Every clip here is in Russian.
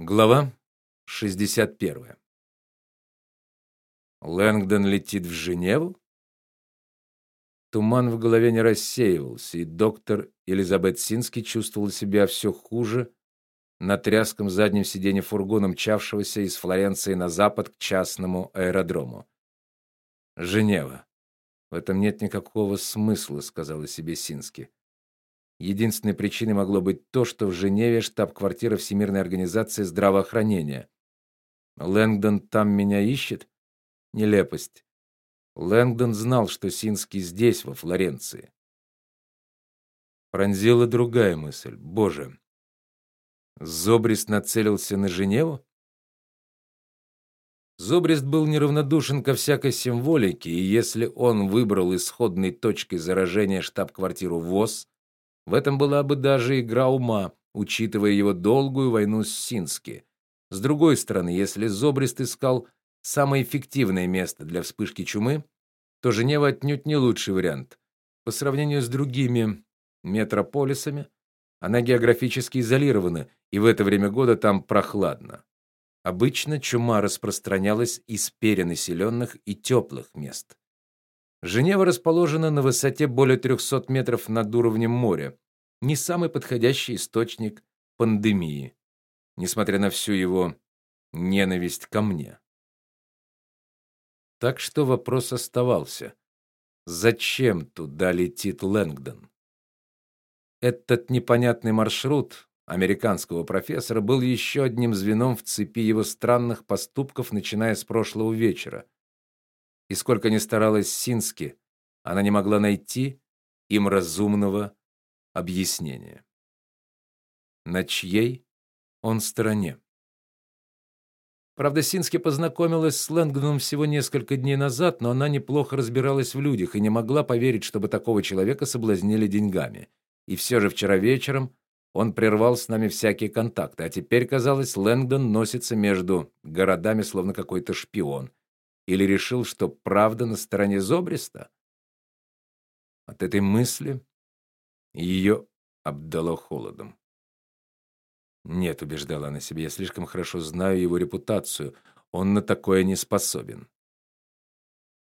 Глава 61. Лэнгдон летит в Женеву? Туман в голове не рассеивался, и доктор Элизабет Синский чувствовала себя все хуже на тряском заднем сиденье фургона, мчавшегося из Флоренции на запад к частному аэродрому. Женева. В этом нет никакого смысла, сказала себе Синский. Единственной причиной могло быть то, что в Женеве штаб-квартира Всемирной организации здравоохранения. Лэнгдон там меня ищет? Нелепость. Лэнгдон знал, что Синский здесь, во Флоренции. Пронзила другая мысль. Боже. Зобрист нацелился на Женеву? Зобрист был неравнодушен ко всякой символике, и если он выбрал исходной точкой заражения штаб-квартиру ВОЗ, в этом была бы даже игра ума, учитывая его долгую войну с Сински. С другой стороны, если Зобрист искал самое эффективное место для вспышки чумы, то Женева отнюдь не лучший вариант. По сравнению с другими метрополисами, она географически изолирована, и в это время года там прохладно. Обычно чума распространялась из перенаселенных и теплых мест. Женева расположена на высоте более 300 метров над уровнем моря. Не самый подходящий источник пандемии, несмотря на всю его ненависть ко мне. Так что вопрос оставался: зачем туда летит Лэнгдон? Этот непонятный маршрут американского профессора был еще одним звеном в цепи его странных поступков, начиная с прошлого вечера. И сколько ни старалась Сински, она не могла найти им разумного объяснения. На чьей он стороне? Правда, Сински познакомилась с Лэнгдоном всего несколько дней назад, но она неплохо разбиралась в людях и не могла поверить, чтобы такого человека соблазнили деньгами. И все же вчера вечером он прервал с нами всякие контакты, а теперь, казалось, Лэнгдон носится между городами словно какой-то шпион или решил, что правда на стороне Зобриста? От этой мысли ее обдало холодом. Нет, убеждала она себя, я слишком хорошо знаю его репутацию. Он на такое не способен.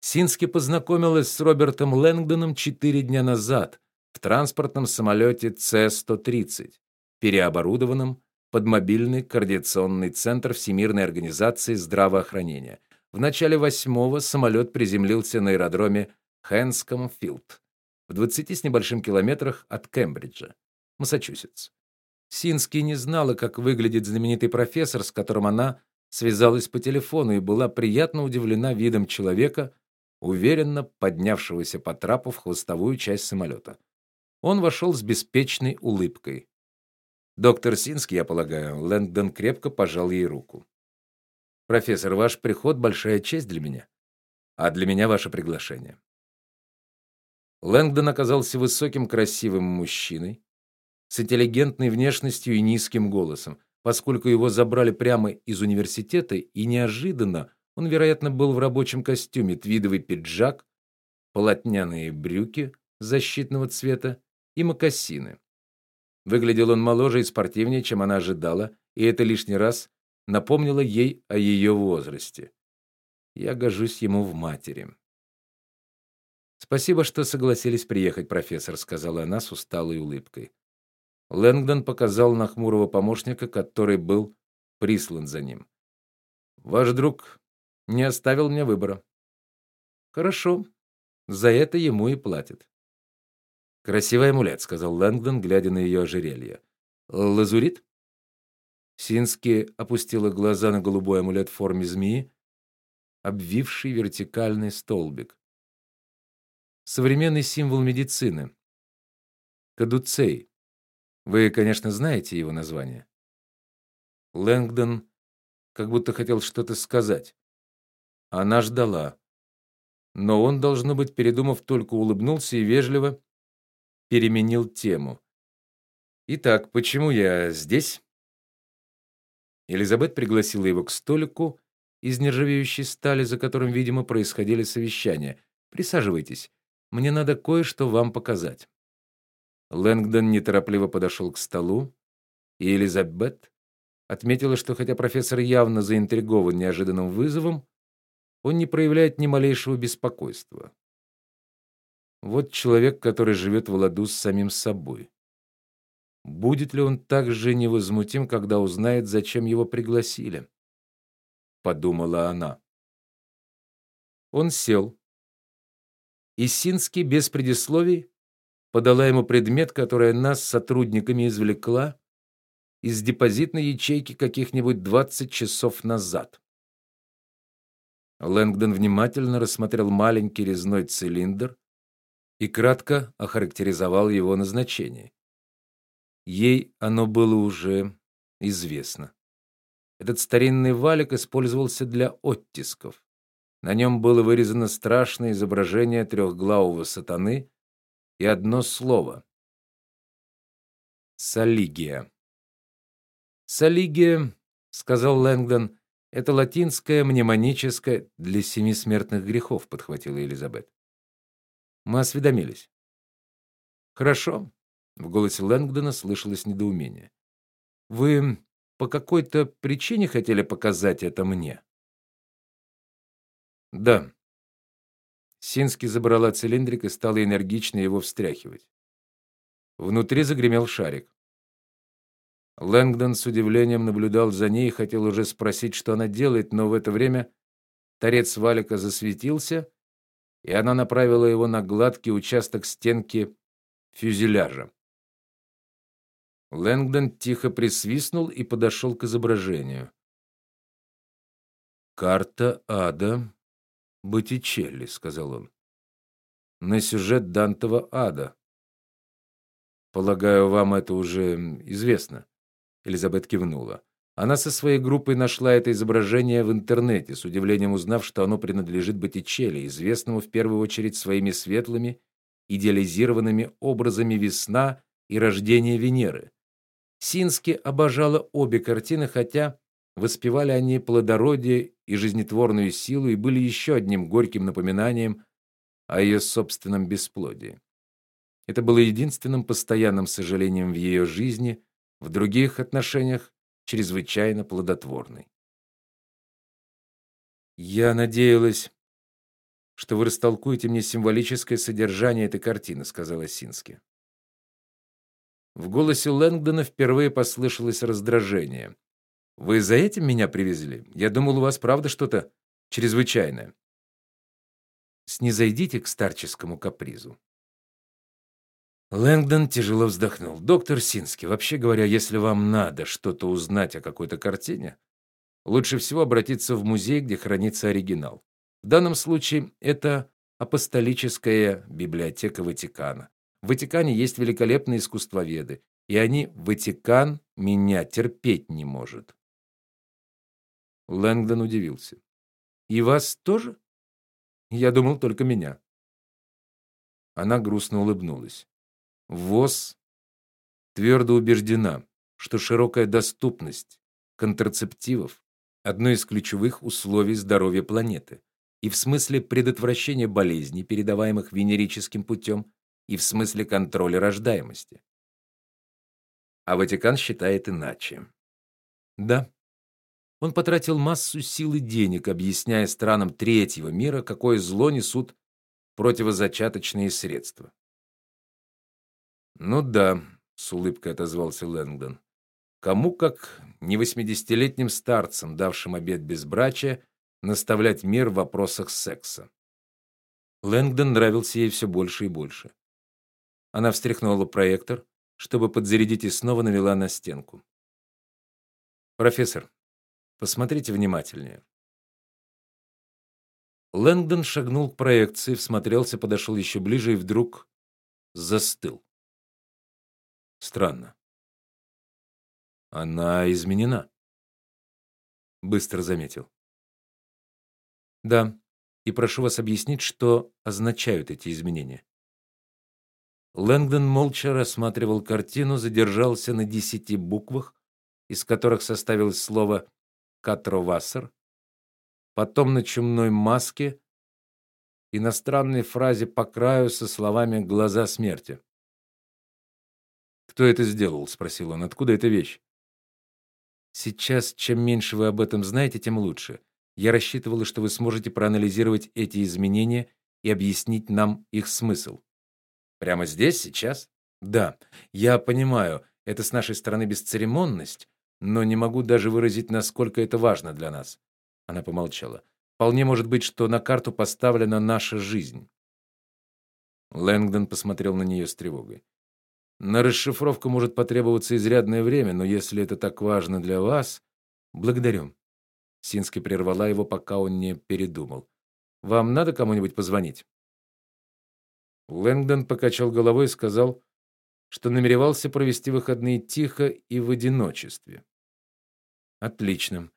Сински познакомилась с Робертом Лэнгдоном четыре дня назад в транспортном самолете С-130, переоборудованном под мобильный координационный центр Всемирной организации здравоохранения, в начале восьмого самолет приземлился на аэродроме Хэнском-Филд, в 20 с небольшим километрах от Кембриджа, Массачусетс. Сински не знала, как выглядит знаменитый профессор, с которым она связалась по телефону и была приятно удивлена видом человека, уверенно поднявшегося по трапу в хвостовую часть самолета. Он вошел с беспечной улыбкой. Доктор Сински, я полагаю, Лэнгдон крепко пожал ей руку. Профессор, ваш приход большая честь для меня, а для меня ваше приглашение. Лэнгдон оказался высоким, красивым мужчиной с интеллигентной внешностью и низким голосом. Поскольку его забрали прямо из университета и неожиданно, он, вероятно, был в рабочем костюме, твидовый пиджак, полотняные брюки защитного цвета и мокасины. Выглядел он моложе и спортивнее, чем она ожидала, и это лишний раз напомнила ей о ее возрасте. Я гожусь ему в матери. Спасибо, что согласились приехать, профессор, сказала она с усталой улыбкой. Лэнгдон показал на хмурого помощника, который был прислан за ним. Ваш друг не оставил мне выбора. Хорошо. За это ему и платят. Красивый амулет, сказал Лэнгдон, глядя на ее ожерелье. Лазурит? Сински опустила глаза на голубой амулет в форме змеи, обвивший вертикальный столбик. Современный символ медицины. Кадуцей. Вы, конечно, знаете его название. Лэнгдон как будто хотел что-то сказать. Она ждала. Но он должно быть, передумав, только улыбнулся и вежливо переменил тему. Итак, почему я здесь? Элизабет пригласила его к столику из нержавеющей стали, за которым, видимо, происходили совещания. Присаживайтесь. Мне надо кое-что вам показать. Лэнгдон неторопливо подошел к столу, и Элизабет отметила, что хотя профессор явно заинтригован неожиданным вызовом, он не проявляет ни малейшего беспокойства. Вот человек, который живет в ладу с самим собой. Будет ли он так же невозмутим, когда узнает, зачем его пригласили? подумала она. Он сел. И Синский без предисловий подала ему предмет, который она с сотрудниками извлекла из депозитной ячейки каких-нибудь 20 часов назад. Лэнгдон внимательно рассмотрел маленький резной цилиндр и кратко охарактеризовал его назначение. Ей оно было уже известно. Этот старинный валик использовался для оттисков. На нем было вырезано страшное изображение трехглавого сатаны и одно слово Салигия. Салигия, сказал Лэнгдон, это латинское мнемоническое для семи смертных грехов, подхватила Елизабет. Мы осведомились. Хорошо, в голосе Лэнгдона слышалось недоумение. Вы по какой-то причине хотели показать это мне? Да. Синский забрала цилиндрик и стала энергично его встряхивать. Внутри загремел шарик. Лэнгдон с удивлением наблюдал за ней и хотел уже спросить, что она делает, но в это время торец валика засветился, и она направила его на гладкий участок стенки фюзеляжа. Лэнгдон тихо присвистнул и подошел к изображению. Карта ада Боттичелли, сказал он. На сюжет Дантова ада. Полагаю, вам это уже известно. Элизабет кивнула. Она со своей группой нашла это изображение в интернете, с удивлением узнав, что оно принадлежит Боттичелли, известному в первую очередь своими светлыми, идеализированными образами весна и рождение Венеры. Сински обожала обе картины, хотя воспевали они плодородие и жизнетворную силу и были еще одним горьким напоминанием о ее собственном бесплодии. Это было единственным постоянным сожалением в ее жизни, в других отношениях чрезвычайно плодотворной. Я надеялась, что вы растолкуете мне символическое содержание этой картины, сказала Сински. В голосе Лэнгдона впервые послышалось раздражение. Вы за этим меня привезли? Я думал, у вас правда что-то чрезвычайное. Снизойдите к старческому капризу. Лэнгдон тяжело вздохнул. Доктор Синский, вообще говоря, если вам надо что-то узнать о какой-то картине, лучше всего обратиться в музей, где хранится оригинал. В данном случае это апостолическая библиотека Ватикана. В Ватикане есть великолепные искусствоведы, и они Ватикан меня терпеть не может. Лэнгдон удивился. И вас тоже? Я думал только меня. Она грустно улыбнулась. ВОЗ твердо убеждена, что широкая доступность контрацептивов одно из ключевых условий здоровья планеты. И в смысле предотвращения болезней, передаваемых венерическим путем, и в смысле контроля рождаемости. А Ватикан считает иначе. Да. Он потратил массу сил и денег, объясняя странам третьего мира, какое зло несут противозачаточные средства. Ну да, с улыбкой отозвался Лэнгдон. Кому как не восьмидесятилетним старцам, давшим обет безбрачия, наставлять мир в вопросах секса. Лэнгдон нравился ей все больше и больше. Она встряхнула проектор, чтобы подзарядить и снова навела на стенку. Профессор, посмотрите внимательнее. Лэнгдон шагнул к проекции, всмотрелся, подошел еще ближе и вдруг застыл. Странно. Она изменена. Быстро заметил. Да, и прошу вас объяснить, что означают эти изменения. Лэнгдон молча рассматривал картину, задержался на десяти буквах, из которых составилось слово Катровассер, потом на чумной маске и на фразе по краю со словами глаза смерти. Кто это сделал, спросил он. Откуда эта вещь? Сейчас чем меньше вы об этом знаете, тем лучше. Я рассчитывала, что вы сможете проанализировать эти изменения и объяснить нам их смысл. Прямо здесь, сейчас? Да. Я понимаю, это с нашей стороны бесцеремонность, но не могу даже выразить, насколько это важно для нас. Она помолчала. Вполне может быть, что на карту поставлена наша жизнь. Лэнгдон посмотрел на нее с тревогой. На расшифровку может потребоваться изрядное время, но если это так важно для вас, благодарю. Сински прервала его, пока он не передумал. Вам надо кому-нибудь позвонить? Лэнгдон покачал головой и сказал, что намеревался провести выходные тихо и в одиночестве. Отлично.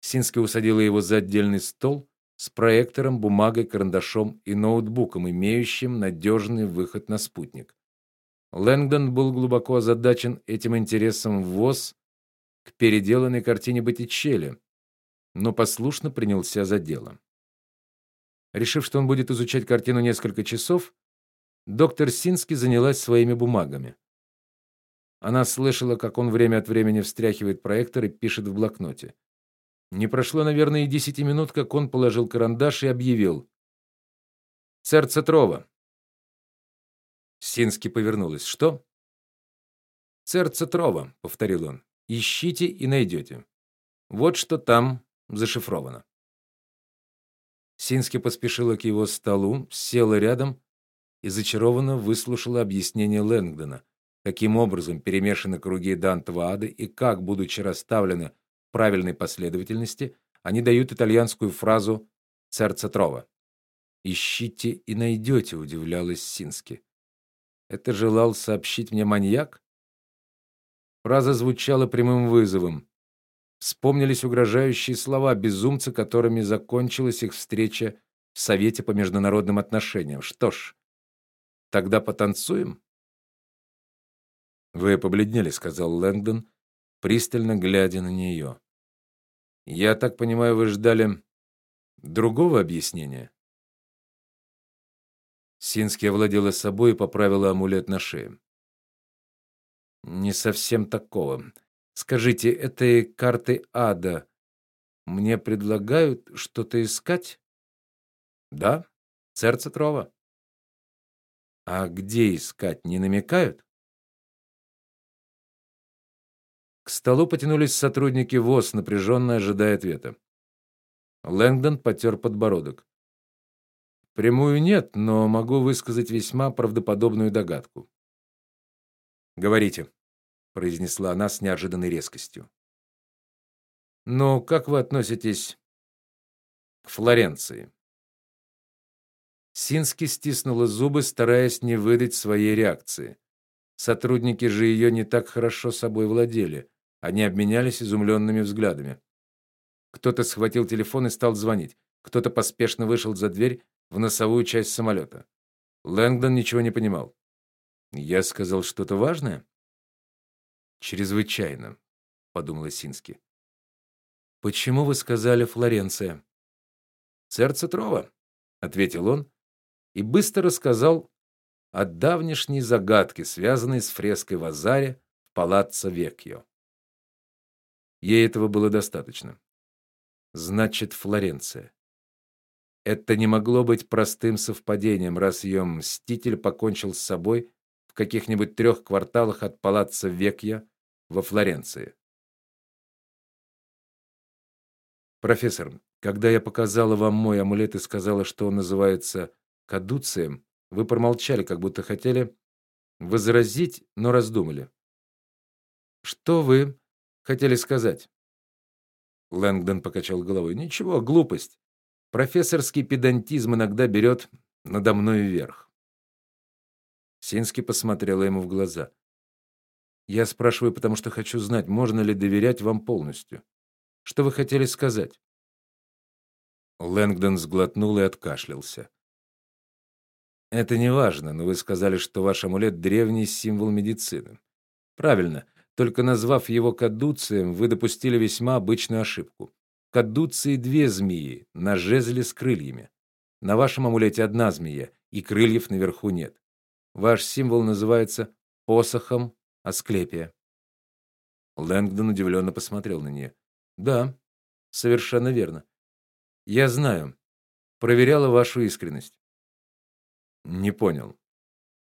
Сински усадила его за отдельный стол с проектором, бумагой, карандашом и ноутбуком, имеющим надежный выход на спутник. Лэнгдон был глубоко озадачен этим интересом ВОЗ к переделанной картине Боттичелли, но послушно принялся за дело. Решив, что он будет изучать картину несколько часов, доктор Сински занялась своими бумагами. Она слышала, как он время от времени встряхивает проектор и пишет в блокноте. Не прошло, наверное, и десяти минут, как он положил карандаш и объявил: "Сердце Трова". Сински повернулась. "Что?" "Сердце Трова", повторил он. "Ищите и найдете. Вот что там зашифровано". Сински поспешила к его столу, села рядом и зачарованно выслушала объяснение Лэнгдона, каким образом перемешаны круги Дантова ада и как, будучи расставлены в правильной последовательности, они дают итальянскую фразу «сердце трова». «Ищите и найдете», — удивлялась Сински. «Это желал сообщить мне маньяк?» Фраза звучала прямым вызовом. Вспомнились угрожающие слова безумца, которыми закончилась их встреча в Совете по международным отношениям. Что ж, тогда потанцуем? Вы побледнели, сказал Лэнгдон, пристально глядя на нее. Я так понимаю, вы ждали другого объяснения? Сински овладела собой и поправила амулет на шее. Не совсем такого. Скажите, этой карты ада мне предлагают что-то искать? Да, сердце Трова. А где искать, не намекают? К столу потянулись сотрудники ВОЗ, напряженно ожидая ответа. Лэнгдон потер подбородок. Прямую нет, но могу высказать весьма правдоподобную догадку. Говорите произнесла она с неожиданной резкостью. Но как вы относитесь к Флоренции? Сински стиснула зубы, стараясь не выдать своей реакции. Сотрудники же ее не так хорошо собой владели. Они обменялись изумленными взглядами. Кто-то схватил телефон и стал звонить. Кто-то поспешно вышел за дверь в носовую часть самолета. Лэнгдон ничего не понимал. Я сказал что-то важное? Чрезвычайно, подумала Сински. Почему вы сказали Флоренция? Сердце Трова, ответил он и быстро рассказал о давнишней загадке, связанной с фреской в Азаре в палаццо Векьо. Ей этого было достаточно. Значит, Флоренция. Это не могло быть простым совпадением, раз ее мститель покончил с собой в каких-нибудь трех кварталах от палаццо Векья во Флоренции. Профессор, когда я показала вам мой амулет и сказала, что он называется кадуцием, вы промолчали, как будто хотели возразить, но раздумали. Что вы хотели сказать? Лэнгдон покачал головой. Ничего, глупость. Профессорский педантизм иногда берет надо мной верх. Синский посмотрела ему в глаза. Я спрашиваю, потому что хочу знать, можно ли доверять вам полностью. Что вы хотели сказать? Лэнгдон сглотнул и откашлялся. Это не важно, но вы сказали, что ваш амулет древний символ медицины. Правильно, только назвав его кадуцием, вы допустили весьма обычную ошибку. Кадуции две змеи на жезле с крыльями. На вашем амулете одна змея, и крыльев наверху нет. Ваш символ называется посохом Асклепия. Лэнгдон удивленно посмотрел на нее. "Да, совершенно верно. Я знаю. Проверяла вашу искренность". Не понял.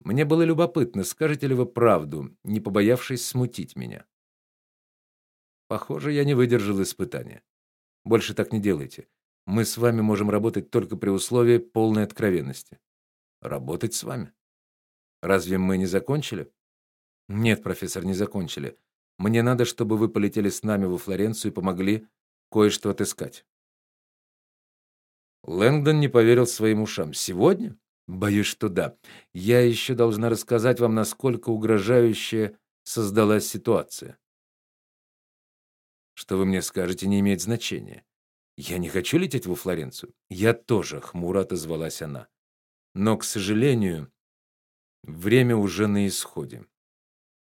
Мне было любопытно, скажете ли вы правду, не побоявшись смутить меня. Похоже, я не выдержал испытания. Больше так не делайте. Мы с вами можем работать только при условии полной откровенности. Работать с вами? Разве мы не закончили? Нет, профессор, не закончили. Мне надо, чтобы вы полетели с нами во Флоренцию и помогли кое-что отыскать. Лэнгдон не поверил своим ушам. Сегодня? Боюсь, что да. Я еще должна рассказать вам, насколько угрожающая создалась ситуация. Что вы мне скажете, не имеет значения. Я не хочу лететь во Флоренцию. Я тоже, хмуро отозвалась она. Но, к сожалению, время уже на исходе.